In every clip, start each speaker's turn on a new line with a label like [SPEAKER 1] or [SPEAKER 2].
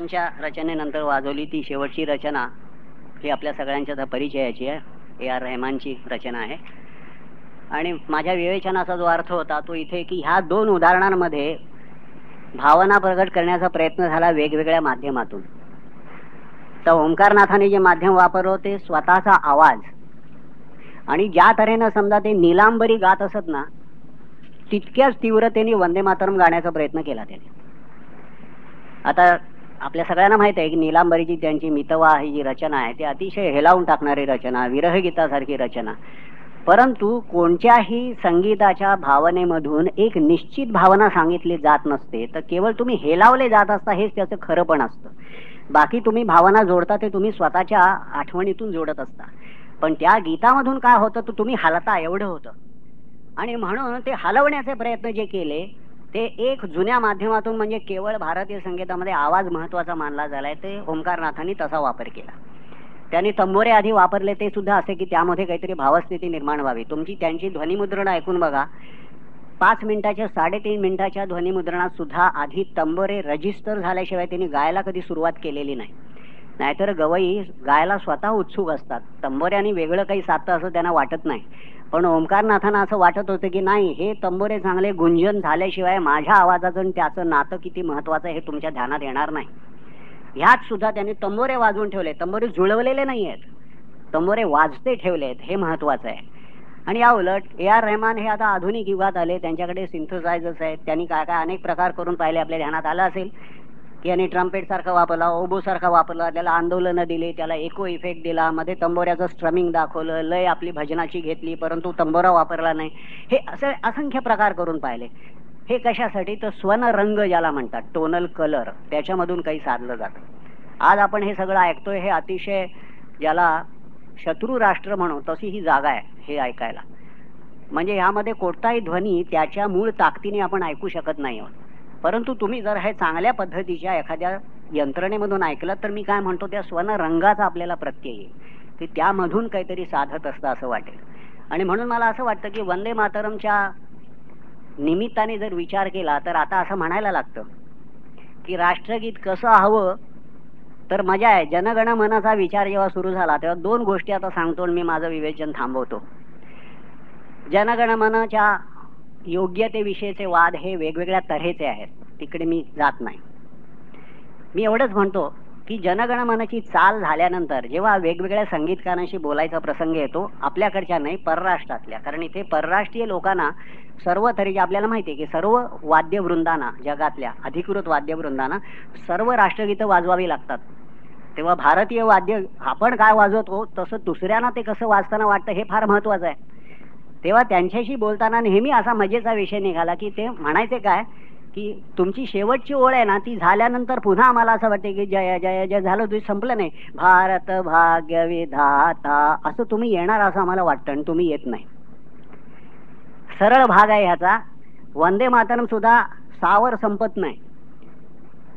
[SPEAKER 1] त्यांच्या रचनेनंतर वाजवली ती शेवटची रचना ही आपल्या सगळ्यांच्या परिचयाची आहे. ए आर रहमानची रचना आहे. आणि माझ्या विवेचनाचा जो अर्थ होता तो इथे की ह्या दोन उदाहरणांमध्ये भावना प्रगट करण्याचा प्रयत्न झाला वेगवेगळ्या माध्यमातून. तर ओंकारनाथाने जे माध्यम वापरलं ते स्वतःचा आवाज. आणि ज्या तऱ्हेनं समजा ते निलांबरी गात असत ना तितक्याच तीव्रतेने वंदे मातरम गाण्याचा प्रयत्न केला त्याने. आता आपल्या सगळ्यांना माहीत आहे की निलांबरीची त्यांची मितवा ही जी रचना आहे ती अतिशय हेलावून टाकणारी रचना विरहगीतासारखी रचना. परंतु कोणत्याही संगीताच्या भावनेमधून एक निश्चित भावना सांगितली जात नसते तर केवळ तुम्ही हेलावले जात असता हेच त्याचं खरं पण असतं. बाकी तुम्ही भावना जोडता ते तुम्ही स्वतःच्या आठवणीतून जोडत असता. पण त्या गीतामधून काय होतं तर तुम्ही हलता एवढं होतं. आणि म्हणून ते हलवण्याचे प्रयत्न जे केले ते एक जुन्या माध्यमातून म्हणजे केवळ भारतीय संगीतामध्ये आवाज महत्त्वाचा मानला झालाय ते ओंकारनाथांनी तसा वापर केला. त्यांनी तंबोरे आधी वापरले ते सुद्धा असे की त्यामध्ये काहीतरी भावस्थिती निर्माण व्हावी. तुमची त्यांची ध्वनिमुद्रण ऐकून बघा. पाच मिनिटाच्या साडेतीन मिनिटाच्या ध्वनिमुद्रणात सुद्धा आधी तंबोरे रजिस्टर झाल्याशिवाय त्यांनी गायला कधी सुरुवात केलेली नाही. नाहीतर गवई गायला स्वतः उत्सुक असतात. तंबोऱ्याने वेगळं काही साधतं असं त्यांना वाटत नाही. पण ओंकारनाथांना असं वाटत होतं की नाही हे तंबोरे चांगले गुंजन झाल्याशिवाय माझ्या आवाजाचं आणि त्याचं नातं किती महत्वाचं हे तुमच्या ध्यानात येणार नाही. ह्यात सुद्धा त्यांनी तंबोरे वाजवून ठेवले तंबोरे जुळवलेले नाही आहेत. तंबोरे वाजते ठेवलेत हे महत्वाचं आहे. आणि या उलट ए आर रहमान हे आता आधुनिक युगात आले. त्यांच्याकडे सिंथसायझर्स आहेत. त्यांनी काय काय अनेक प्रकार करून पाहिले. आपल्या ध्यानात आलं असेल. याने ट्रम्पेट सारखा वापरला ओबो सारखा वापरला त्याला आंदोलनं दिली त्याला इको इफेक्ट दिला मध्ये तंबोऱ्याचं स्ट्रमिंग दाखवलं लय आपली भजनाची घेतली परंतु तंबोरा वापरला नाही. हे असे असंख्य प्रकार करून पाहिले. हे कशासाठी? तर स्वन रंग ज्याला म्हणतात टोनल कलर त्याच्यामधून काही साधलं जातं आज आपण हे सगळं ऐकतोय हे अतिशय ज्याला शत्रू राष्ट्र म्हणू तशी ही जागा आहे हे ऐकायला. म्हणजे ह्यामध्ये कोणताही ध्वनी त्याच्या मूळ ताकदीने आपण ऐकू शकत नाही आहोत. परंतु तुम्ही जर हे चांगल्या पद्धतीच्या एखाद्या यंत्रणेमधून ऐकलं तर मी काय म्हणतो त्या स्वन रंगाचा आपल्याला प्रत्यय येईल. की त्यामधून काहीतरी साधत असतं असं वाटेल. आणि म्हणून मला असं वाटतं की वंदे मातरमच्या निमित्ताने जर विचार केला तर आता असं म्हणायला लागतं की राष्ट्रगीत कसं हवं तर मजा आहे. जनगण मनाचा विचार जेव्हा सुरू झाला तेव्हा दोन गोष्टी आता सांगतो मी माझं विवेचन थांबवतो. योग्य ते योग्यतेविषयीचे वाद हे वेगवेगळ्या तऱ्हेचे आहेत. तिकडे मी जात नाही. मी एवढंच म्हणतो की जनगणमनाची चाल झाल्यानंतर जेव्हा वेगवेगळ्या संगीतकारांशी बोलायचा प्रसंग येतो आपल्याकडच्या नाही परराष्ट्रातल्या. कारण इथे परराष्ट्रीय लोकांना सर्व तऱ्हेचे आपल्याला माहिती आहे की सर्व वाद्यवृंदांना जगातल्या अधिकृत वाद्यवृंदांना सर्व राष्ट्रगीतं वाजवावी लागतात. तेव्हा भारतीय वाद्य आपण काय वाजवतो तसं दुसऱ्यांना ते कसं वाजताना वाटतं हे फार महत्वाचं आहे. तेव्हा त्यांच्याशी बोलताना नेहमी असा मजेचा विषय निघाला की ते म्हणायचे काय की तुमची शेवटची ओळ आहे ना ती झाल्यानंतर पुन्हा आम्हाला असं वाटते की जय जय जय झालं तुझी संपलं नाही. भारत भाग्य विधाता असं तुम्ही येणार असं आम्हाला वाटतं आणि तुम्ही येत नाही. सरळ भाग आहे ह्याचा. वंदे मातरम सुद्धा सावर संपत नाही.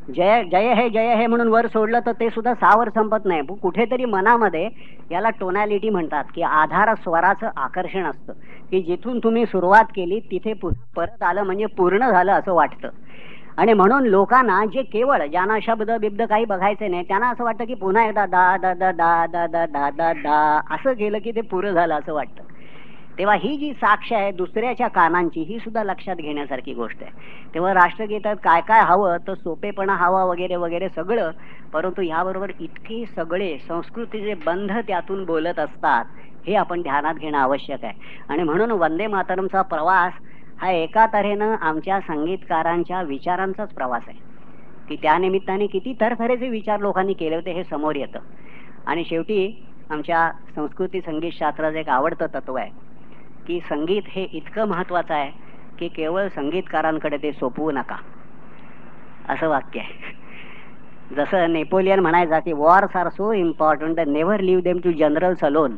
[SPEAKER 1] जय जय हे जय हे म्हणून वर सोडलं तर ते सुद्धा सावर संपत नाही. कुठेतरी मनामध्ये याला टोनॅलिटी म्हणतात की आधार स्वराचं आकर्षण असतं. की जिथून तुम्ही सुरुवात केली तिथे परत आलं म्हणजे पूर्ण झालं असं वाटतं. आणि म्हणून लोकांना जे केवळ ज्यांना शब्द बिब्द काही बघायचे नाही त्यांना असं वाटतं की पुन्हा एकदा दा दा दा दा दा दा दा दा दा असं केलं की ते पुरं झालं असं वाटतं. तेव्हा ही जी साक्ष आहे दुसऱ्याच्या कानांची ही सुद्धा लक्षात घेण्यासारखी गोष्ट आहे. तेव्हा राष्ट्रगीतात काय काय हवं तर सोपेपणा हवा वगैरे वगैरे सगळं परंतु ह्याबरोबर इतके सगळे संस्कृतीचे बंध त्यातून बोलत असतात हे आपण ध्यानात घेणं आवश्यक आहे. आणि म्हणून वंदे मातरमचा प्रवास हा एका तऱ्हेनं आमच्या संगीतकारांच्या विचारांचाच प्रवास आहे. की त्यानिमित्ताने किती थरथरेचे विचार लोकांनी केले होते हे समोर येतं. आणि शेवटी आमच्या संस्कृती संगीत शास्त्राचं एक आवडतं तत्व आहे. की संगीत हे इतकं महत्वाचं आहे की केवळ संगीतकारांकडे ते सोपवू नका. असं वाक्य आहे. जसं नेपोलियन म्हणायचा की wars are so important never leave them to general salon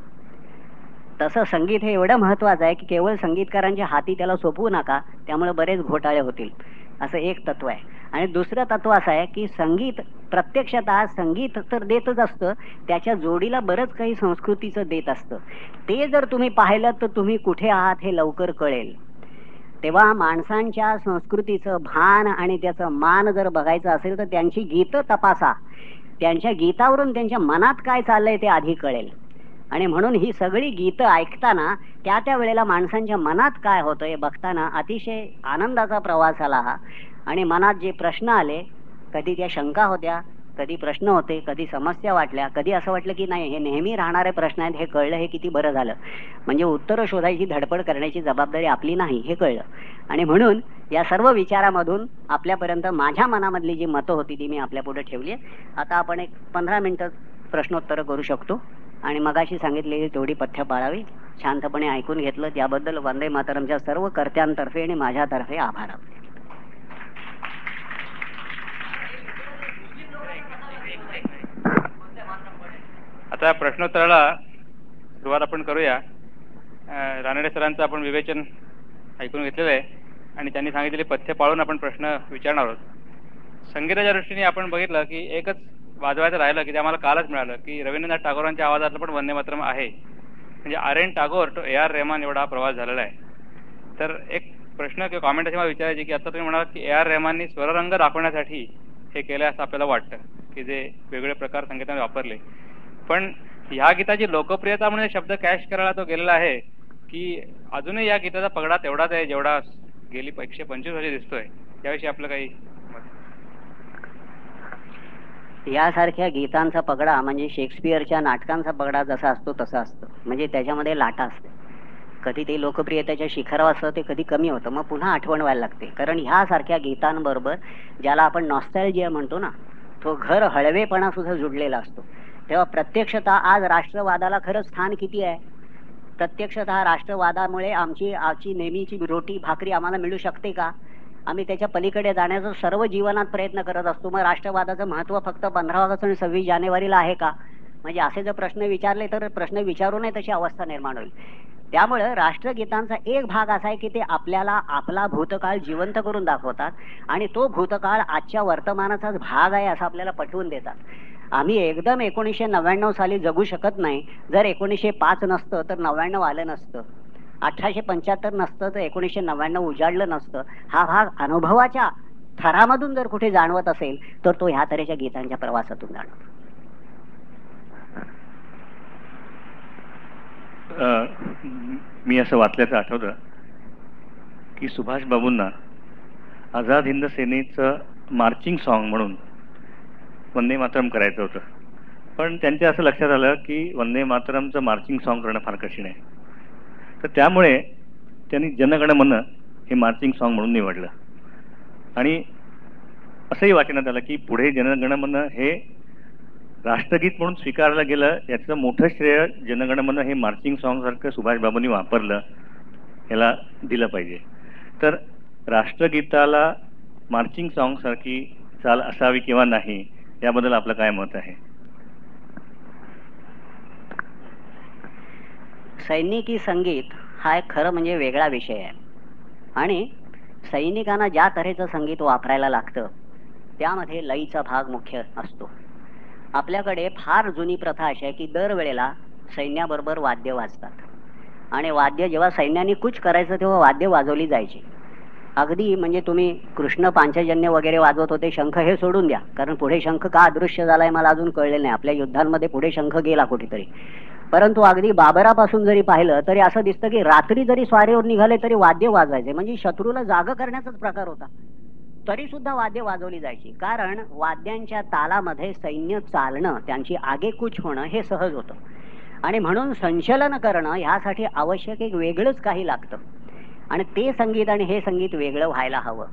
[SPEAKER 1] तसं संगीत हे एवढं महत्वाचं आहे की केवळ संगीतकारांच्या हाती त्याला सोपवू नका त्यामुळे बरेच घोटाळे होतील. असं एक तत्व आहे. आणि दुसरं तत्व असं आहे की संगीत प्रत्यक्षतः संगीत तर देतच असतं त्याच्या जोडीला बरंच काही संस्कृतीचं देत असतं. ते जर तुम्ही पाहिलं तर तुम्ही कुठे आहात हे लवकर कळेल. तेव्हा माणसांच्या संस्कृतीचं भान आणि त्याचं मान जर बघायचं असेल तर त्यांची गीतं तपासा. त्यांच्या गीतावरून त्यांच्या मनात काय चाललंय ते आधी कळेल. आणि म्हणून ही सगळी गीतं ऐकताना त्या त्या वेळेला माणसांच्या मनात काय होतं हे बघताना अतिशय आनंदाचा प्रवास आला हा. आणि मनात जे प्रश्न आले कधी त्या शंका होत्या कधी प्रश्न होते कधी समस्या वाटल्या कधी असं वाटलं की नाही हे नेहमी राहणारे प्रश्न आहेत हे कळलं हे किती बरं झालं. म्हणजे उत्तरं शोधायची धडपड करण्याची जबाबदारी आपली नाही हे कळलं. आणि म्हणून या सर्व विचारामधून आपल्यापर्यंत माझ्या मनामधली जी मतं होती ती मी आपल्या पुढे ठेवली आता आपण एक पंधरा मिनटं प्रश्नोत्तरं करू शकतो. आणि मगाशी सांगितलेली तेवढी पथ्य पाळावी शांतपणे ऐकून घेतलं. त्याबद्दल वंदे मातरमच्या सर्व कर्त्यांतर्फे आणि माझ्यातर्फे आभार.
[SPEAKER 2] आता प्रश्नोत्तराला सुरुवात आपण करूया. रानडे सरांचं आपण विवेचन ऐकून घेतलेलं आहे आणि त्यांनी सांगितलेले पथ्य पाळून आपण प्रश्न विचारणार आहोत. संगीताच्या दृष्टीने आपण बघितलं की एकच वाजवायचं राहिलं की ते आम्हाला कालच मिळालं की रवींद्रनाथ टागोरांच्या आवाजातलं पण वंदे मातरम आहे. म्हणजे R N Tagore to A R Rahman एवढा प्रवास झालेला आहे. तर एक प्रश्न किंवा कॉमेंट अशी मला विचारायची की आता तुम्ही म्हणाल की ए आर रेहमाननी स्वररंग दाखवण्यासाठी हे केलं असं आपल्याला वाटतं की जे वेगवेगळे प्रकार संगीताने वापरले. पण ह्या गीताची लोकप्रियता म्हणून शब्द कॅश करायला तो गेलेला आहे की अजूनही या गीताचा पगडा तेवढाच आहे जेवढा गेली एकशे पंचवीस वर्षे दिसतोय. त्याविषयी आपलं काही
[SPEAKER 1] यासारख्या गीतांचा पगडा म्हणजे शेक्सपियरच्या नाटकांचा पगडा जसा असतो तसा असतो. म्हणजे त्याच्यामध्ये लाटा असते. कधी ते लोकप्रियतेच्या शिखरावर असतं ते कधी कमी होतं. मग पुन्हा आठवण व्हायला लागते. कारण ह्यासारख्या गीतांबरोबर ज्याला आपण नॉस्टॅल्जिया म्हणतो ना तो घर हळवेपणा सुद्धा जुडलेला असतो. तेव्हा प्रत्यक्षतः आज राष्ट्रवादाला खरंच स्थान किती आहे? प्रत्यक्षतः राष्ट्रवादामुळे आमची आजची नेहमीची रोटी भाकरी आम्हाला मिळू शकते का? आम्ही त्याच्या पलीकडे जाण्याचा सर्व जीवनात प्रयत्न करत असतो. मग राष्ट्रवादाचं महत्त्व फक्त पंधरा ऑगस्ट आणि सव्वीस जानेवारीला आहे का? म्हणजे असे जर प्रश्न विचारले तर प्रश्न विचारू नये तशी अवस्था निर्माण होईल. त्यामुळं राष्ट्रगीतांचा एक भाग असा आहे की ते आपल्याला आपला भूतकाळ जिवंत करून दाखवतात आणि तो भूतकाळ आजच्या वर्तमानाचाच भाग आहे असं आपल्याला पटवून देतात. आम्ही एकदम एकोणीसशे नव्याण्णव साली जगू शकत नाही. जर एकोणीसशे पाच नसतं तर नव्याण्णव आलं नसतं. अठराशे पंच्याहत्तर नसतं तर एकोणीसशे नव्याण्णव उजाडलं नसतं. हा भाग अनुभवाच्या थरामधून जर कुठे जाणवत असेल तर तो ह्या तऱ्हेच्या गीतांच्या प्रवासातून जाणवतो.
[SPEAKER 3] मी असं वाचल्याचं आठवतं की सुभाष बाबूंना आझाद हिंद सेनेचं मार्चिंग सॉन्ग म्हणून वंदे मातरम करायचं होतं. पण त्यांच्या असं लक्षात आलं की वंदे मातरमचं मार्चिंग सॉन्ग करणं फार कठीण आहे. तर त्यामुळे त्यांनी जनगणमन हे मार्चिंग सॉन्ग म्हणून निवडलं. आणि असंही वाचण्यात आलं की पुढे जनगणमन हे राष्ट्रगीत म्हणून स्वीकारलं गेलं याचं मोठं श्रेय जनगणमन हे मार्चिंग सॉन्गसारखं सुभाषबाबूंनी वापरलं याला दिलं पाहिजे. तर राष्ट्रगीताला मार्चिंग सॉन्गसारखी चाल असावी किंवा नाही याबद्दल आपलं काय मत आहे?
[SPEAKER 1] सैनिकी संगीत हा एक खरं म्हणजे वेगळा विषय आहे. आणि सैनिकांना ज्या तऱ्हेचं संगीत वापरायला लागतं त्यामध्ये लईचा भाग मुख्य असतो. आपल्याकडे फार जुनी प्रथा अशी आहे की दरवेळेला सैन्याबरोबर वाद्य वाजतात. आणि वाद्य जेव्हा सैन्याने कुच करायचं तेव्हा वाद्य वाजवली जायची. अगदी म्हणजे तुम्ही कृष्ण पांचजन्य वगैरे वाजवत होते शंख हे सोडून द्या. कारण पुढे शंख का अदृश्य झालाय मला अजून कळलेलं नाही. आपल्या युद्धांमध्ये पुढे शंख गेला कुठेतरी. परंतु अगदी बाबरापासून जरी पाहिलं तरी असं दिसतं की रात्री जरी स्वारीवर निघाले तरी वाद्य वाजायचे. म्हणजे शत्रूला जाग करण्याचाच प्रकार होता. तरी सुद्धा वाद्य वाजवली जायची. कारण वाद्यांच्या तालामध्ये सैन्य चालणं त्यांची आगेकूच होणं हे सहज होतं. आणि म्हणून संचलन करणं ह्यासाठी आवश्यक एक वेगळंच काही लागतं. आणि ते संगीत आणि हे संगीत वेगळं व्हायला हवं.